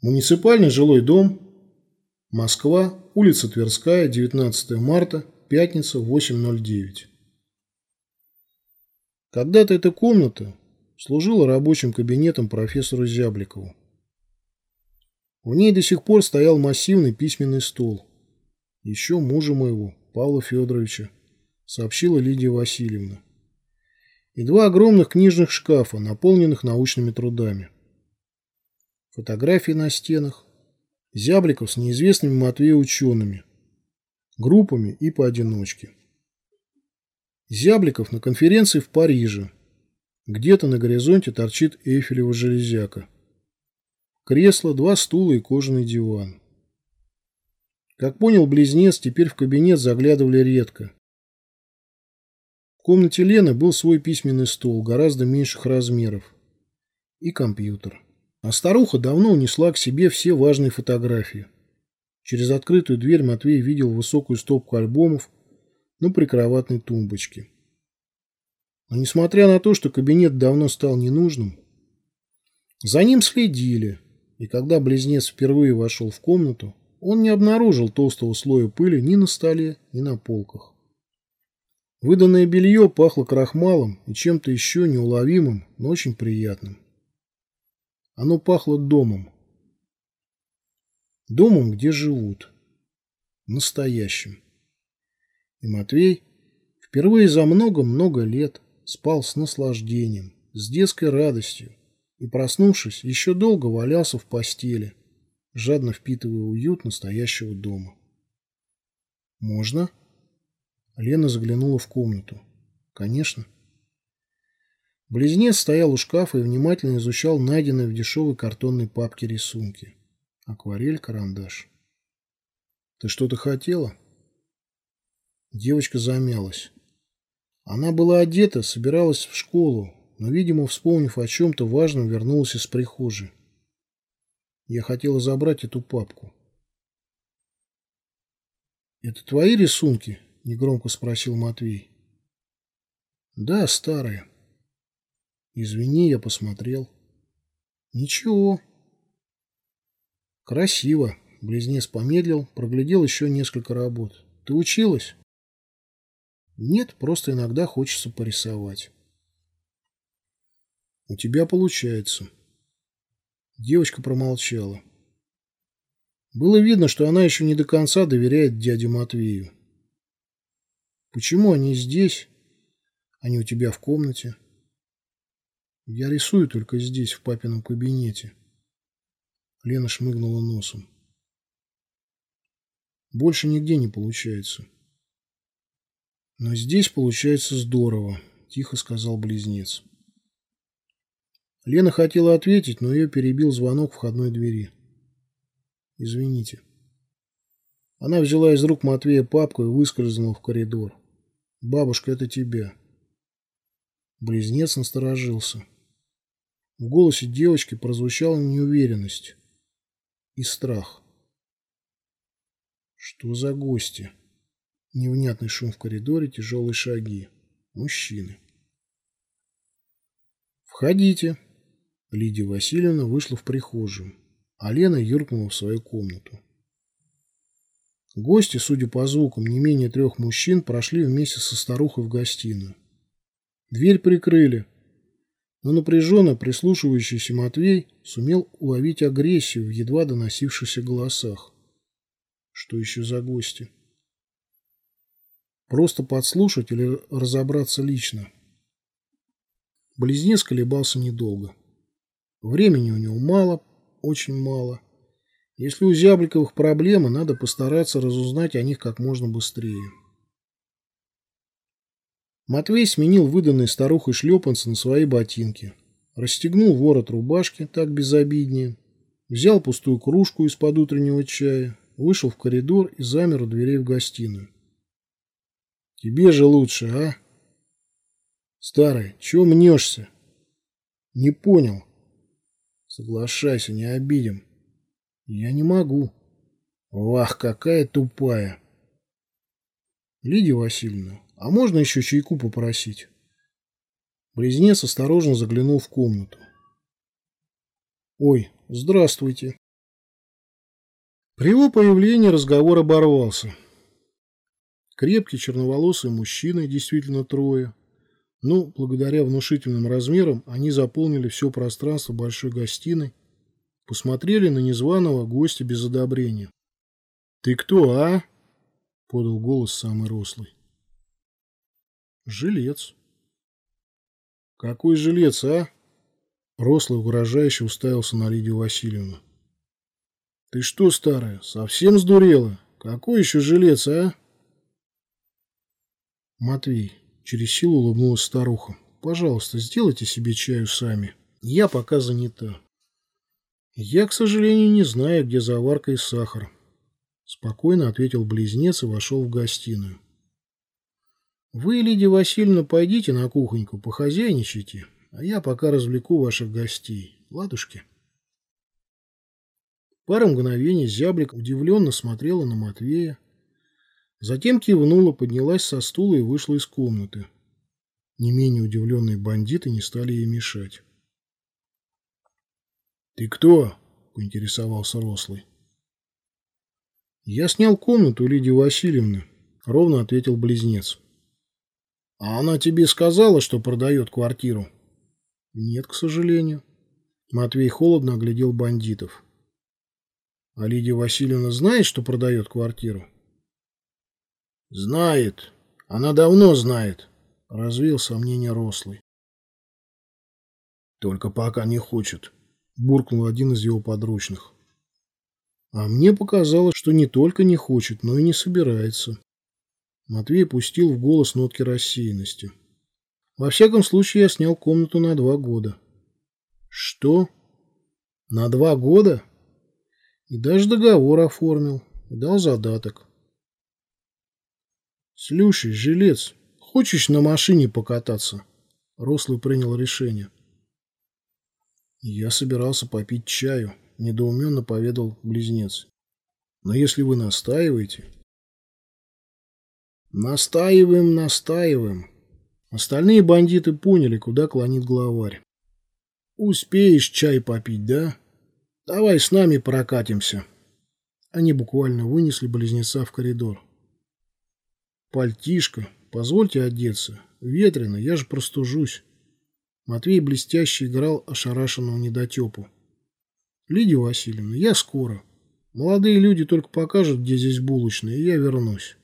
Муниципальный жилой дом, Москва, улица Тверская, 19 марта, пятница, 8.09. Когда-то эта комната служила рабочим кабинетом профессору Зябликову. В ней до сих пор стоял массивный письменный стол. Еще мужа моего, Павла Федоровича, сообщила Лидия Васильевна. И два огромных книжных шкафа, наполненных научными трудами. Фотографии на стенах. Зябликов с неизвестными Матвею учеными. Группами и поодиночке. Зябликов на конференции в Париже. Где-то на горизонте торчит Эйфелева железяка. Кресло, два стула и кожаный диван. Как понял близнец, теперь в кабинет заглядывали редко. В комнате Лены был свой письменный стол, гораздо меньших размеров. И компьютер. А старуха давно унесла к себе все важные фотографии. Через открытую дверь Матвей видел высокую стопку альбомов на прикроватной тумбочке. Но несмотря на то, что кабинет давно стал ненужным, за ним следили, и когда близнец впервые вошел в комнату, он не обнаружил толстого слоя пыли ни на столе, ни на полках. Выданное белье пахло крахмалом и чем-то еще неуловимым, но очень приятным. Оно пахло домом. Домом, где живут. Настоящим. И Матвей впервые за много-много лет спал с наслаждением, с детской радостью, и, проснувшись, еще долго валялся в постели, жадно впитывая уют настоящего дома. «Можно?» Лена заглянула в комнату. «Конечно». Близнец стоял у шкафа и внимательно изучал найденные в дешевой картонной папке рисунки. Акварель, карандаш. «Ты что-то хотела?» Девочка замялась. Она была одета, собиралась в школу, но, видимо, вспомнив о чем-то важном, вернулась из прихожей. Я хотела забрать эту папку. «Это твои рисунки?» – негромко спросил Матвей. «Да, старые». «Извини, я посмотрел». «Ничего». «Красиво». Близнец помедлил, проглядел еще несколько работ. «Ты училась?» «Нет, просто иногда хочется порисовать». «У тебя получается». Девочка промолчала. Было видно, что она еще не до конца доверяет дяде Матвею. «Почему они здесь, а не у тебя в комнате?» «Я рисую только здесь, в папином кабинете». Лена шмыгнула носом. «Больше нигде не получается». «Но здесь получается здорово», – тихо сказал близнец. Лена хотела ответить, но ее перебил звонок входной двери. «Извините». Она взяла из рук Матвея папку и выскользнула в коридор. «Бабушка, это тебя». Близнец насторожился. В голосе девочки прозвучала неуверенность и страх. Что за гости? Невнятный шум в коридоре, тяжелые шаги. Мужчины. «Входите», Лидия Васильевна вышла в прихожую, а Лена юркнула в свою комнату. Гости, судя по звукам, не менее трех мужчин прошли вместе со старухой в гостиную. Дверь прикрыли, но напряженно прислушивающийся Матвей сумел уловить агрессию в едва доносившихся голосах. Что еще за гости? Просто подслушать или разобраться лично? Близнец колебался недолго. Времени у него мало, очень мало. Если у Зябликовых проблемы, надо постараться разузнать о них как можно быстрее. Матвей сменил выданные старухой шлепанцы на свои ботинки. Расстегнул ворот рубашки, так безобиднее. Взял пустую кружку из-под утреннего чая, вышел в коридор и замер у дверей в гостиную. «Тебе же лучше, а?» «Старый, чего мнешься?» «Не понял». Соглашайся, не обидим. Я не могу. Вах, какая тупая. Лидия Васильевна, а можно еще чайку попросить? Близнец осторожно заглянул в комнату. Ой, здравствуйте. При его появлении разговор оборвался. Крепкий черноволосый мужчина, действительно трое. Но, благодаря внушительным размерам, они заполнили все пространство большой гостиной, посмотрели на незваного гостя без одобрения. «Ты кто, а?» — подал голос самый рослый. «Жилец». «Какой жилец, а?» Рослый угрожающе уставился на Лидию Васильевну. «Ты что, старая, совсем сдурела? Какой еще жилец, а?» «Матвей», — через силу улыбнулась старуха, — «пожалуйста, сделайте себе чаю сами. Я пока занята». «Я, к сожалению, не знаю, где заварка и сахар», — спокойно ответил близнец и вошел в гостиную. «Вы, Лидия Васильевна, пойдите на кухоньку, похозяйничайте, а я пока развлеку ваших гостей. Ладушки?» Пару мгновений зяблик удивленно смотрела на Матвея, затем кивнула, поднялась со стула и вышла из комнаты. Не менее удивленные бандиты не стали ей мешать. «Ты кто?» – поинтересовался Рослый. «Я снял комнату Лидии Васильевны», – ровно ответил близнец. «А она тебе сказала, что продает квартиру?» «Нет, к сожалению». Матвей холодно оглядел бандитов. А Лидия Васильевна знает, что продает квартиру? Знает. Она давно знает. Развил сомнение рослый. Только пока не хочет. Буркнул один из его подручных. А мне показалось, что не только не хочет, но и не собирается. Матвей пустил в голос нотки рассеянности. Во всяком случае, я снял комнату на два года. Что? На два года? И даже договор оформил, и дал задаток. Слушай, жилец, хочешь на машине покататься? Рослый принял решение. Я собирался попить чаю, недоуменно поведал близнец. Но если вы настаиваете... Настаиваем, настаиваем. Остальные бандиты поняли, куда клонит главарь. Успеешь чай попить, да? Давай с нами прокатимся. Они буквально вынесли близнеца в коридор. Пальтишко, позвольте одеться. Ветрено, я же простужусь. Матвей блестяще играл ошарашенного недотепу. Лидия Васильевна, я скоро. Молодые люди только покажут, где здесь булочная, и я вернусь.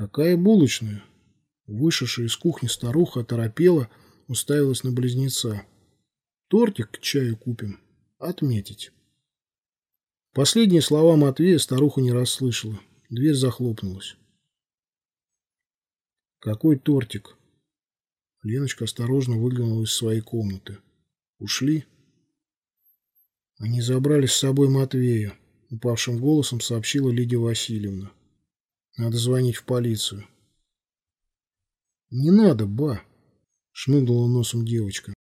Какая булочная? Вышедшая из кухни старуха оторопела, уставилась на близнеца. Тортик к чаю купим отметить. Последние слова Матвея старуха не расслышала. Дверь захлопнулась. Какой тортик? Леночка осторожно выглянула из своей комнаты. Ушли? Они забрали с собой Матвея, упавшим голосом сообщила Лидия Васильевна. Надо звонить в полицию. Не надо, ба, шмыгнула носом девочка.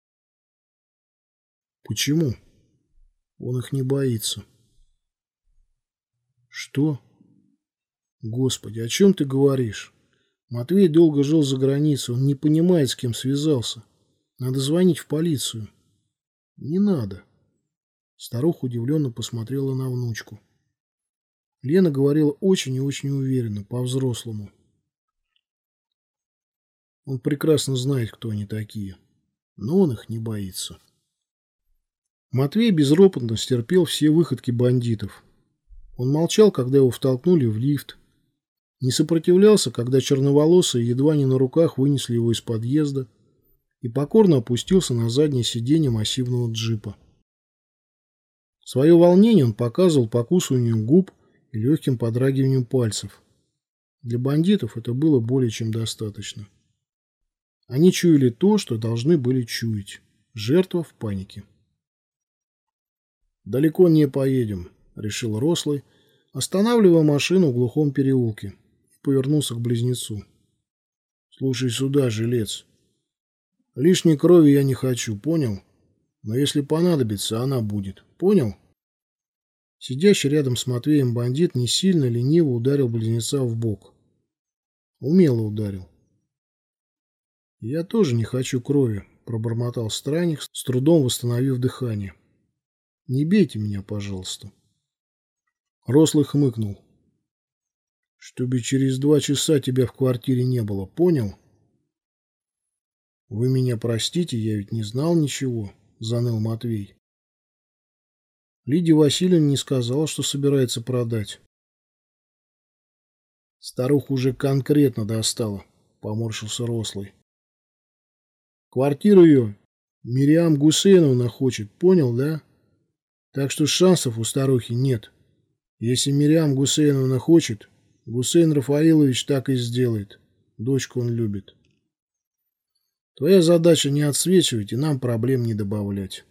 Почему? Он их не боится. Что? Господи, о чем ты говоришь? Матвей долго жил за границей, он не понимает, с кем связался. Надо звонить в полицию. Не надо. Старуха удивленно посмотрела на внучку. Лена говорила очень и очень уверенно, по-взрослому. Он прекрасно знает, кто они такие, но он их не боится. Матвей безропотно стерпел все выходки бандитов. Он молчал, когда его втолкнули в лифт. Не сопротивлялся, когда черноволосые едва не на руках вынесли его из подъезда и покорно опустился на заднее сиденье массивного джипа. Свое волнение он показывал покусыванием губ и легким подрагиванием пальцев. Для бандитов это было более чем достаточно. Они чуяли то, что должны были чуять. Жертва в панике. «Далеко не поедем», — решил Рослый, останавливая машину в глухом переулке, и повернулся к близнецу. «Слушай сюда, жилец. Лишней крови я не хочу, понял? Но если понадобится, она будет. Понял?» Сидящий рядом с Матвеем бандит не сильно лениво ударил близнеца в бок. Умело ударил. «Я тоже не хочу крови», — пробормотал странник, с трудом восстановив дыхание. Не бейте меня, пожалуйста. Рослый хмыкнул. Чтобы через два часа тебя в квартире не было, понял? Вы меня простите, я ведь не знал ничего, заныл Матвей. Лидия Васильевна не сказала, что собирается продать. Старуха уже конкретно достала, поморщился Рослый. Квартиру ее Мириам Гусейновна хочет, понял, да? Так что шансов у старухи нет. Если Мириам Гусейновна хочет, Гусейн Рафаилович так и сделает. Дочку он любит. Твоя задача не отсвечивать и нам проблем не добавлять.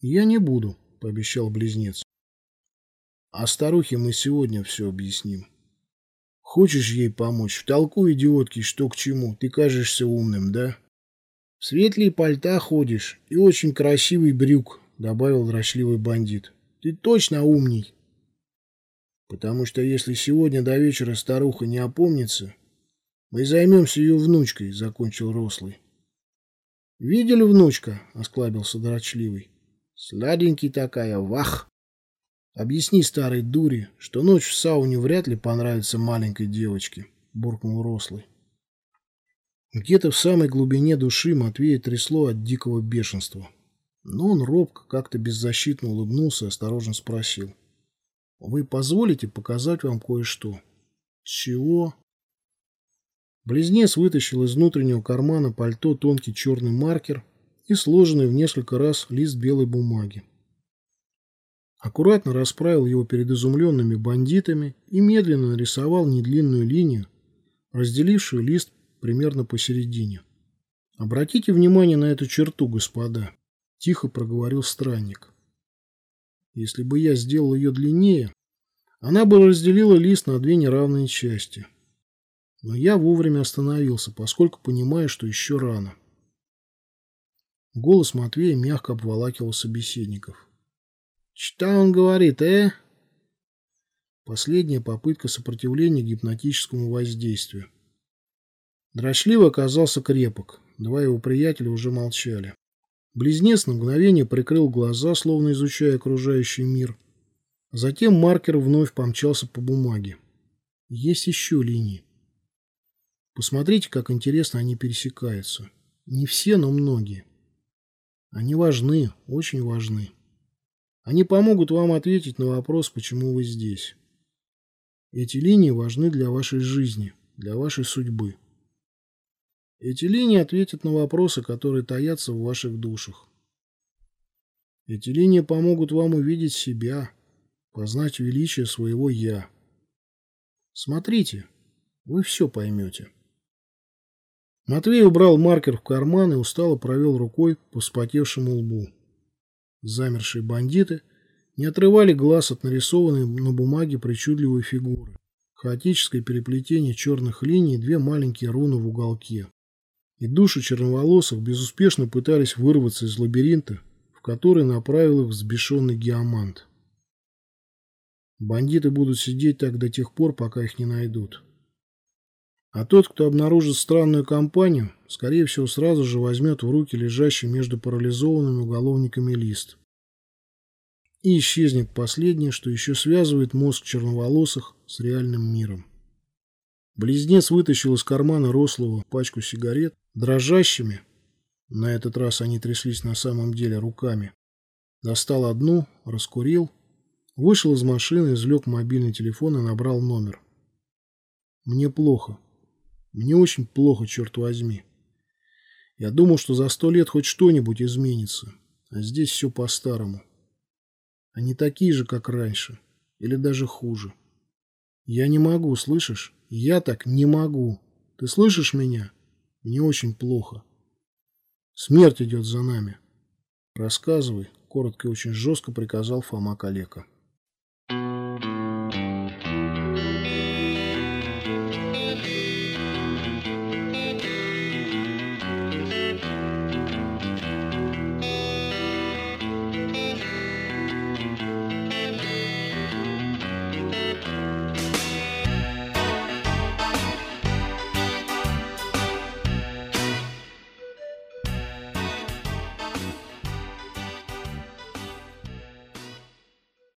Я не буду, пообещал близнец. А старухе мы сегодня все объясним. Хочешь ей помочь? Втолкуй, идиотки, что к чему. Ты кажешься умным, да? В светлые пальта ходишь и очень красивый брюк, добавил дрочливый бандит. Ты точно умней. Потому что если сегодня до вечера старуха не опомнится, мы займемся ее внучкой, закончил рослый. Видели внучка? осклабился дрочливый. Сладенький такая, вах! Объясни старой дуре, что ночь в сауне вряд ли понравится маленькой девочке, буркнул рослый. Где-то в самой глубине души Матвея трясло от дикого бешенства. Но он робко, как-то беззащитно улыбнулся и осторожно спросил. «Вы позволите показать вам кое-что?» «Чего?» Близнец вытащил из внутреннего кармана пальто тонкий черный маркер и сложенный в несколько раз лист белой бумаги. Аккуратно расправил его перед изумленными бандитами и медленно нарисовал недлинную линию, разделившую лист примерно посередине. Обратите внимание на эту черту, господа, тихо проговорил странник. Если бы я сделал ее длиннее, она бы разделила лист на две неравные части. Но я вовремя остановился, поскольку понимаю, что еще рано. Голос Матвея мягко обволакивал собеседников. «Что он говорит, э?» Последняя попытка сопротивления гипнотическому воздействию. Дрочливо оказался крепок. Два его приятеля уже молчали. Близнец на мгновение прикрыл глаза, словно изучая окружающий мир. Затем маркер вновь помчался по бумаге. Есть еще линии. Посмотрите, как интересно они пересекаются. Не все, но многие. Они важны, очень важны. Они помогут вам ответить на вопрос, почему вы здесь. Эти линии важны для вашей жизни, для вашей судьбы. Эти линии ответят на вопросы, которые таятся в ваших душах. Эти линии помогут вам увидеть себя, познать величие своего «я». Смотрите, вы все поймете. Матвей убрал маркер в карман и устало провел рукой по вспотевшему лбу. Замершие бандиты не отрывали глаз от нарисованной на бумаге причудливой фигуры. Хаотическое переплетение черных линий и две маленькие руны в уголке и души черноволосых безуспешно пытались вырваться из лабиринта, в который направил их взбешенный геомант. Бандиты будут сидеть так до тех пор, пока их не найдут. А тот, кто обнаружит странную компанию, скорее всего, сразу же возьмет в руки лежащий между парализованными уголовниками лист. И исчезнет последнее, что еще связывает мозг черноволосых с реальным миром. Близнец вытащил из кармана рослого пачку сигарет, дрожащими, на этот раз они тряслись на самом деле руками, достал одну, раскурил, вышел из машины, извлек мобильный телефон и набрал номер. Мне плохо. Мне очень плохо, черт возьми. Я думал, что за сто лет хоть что-нибудь изменится, а здесь все по-старому. Они такие же, как раньше, или даже хуже. Я не могу, слышишь? Я так не могу. Ты слышишь меня? Мне очень плохо. Смерть идет за нами. Рассказывай, коротко и очень жестко приказал Фома Калека.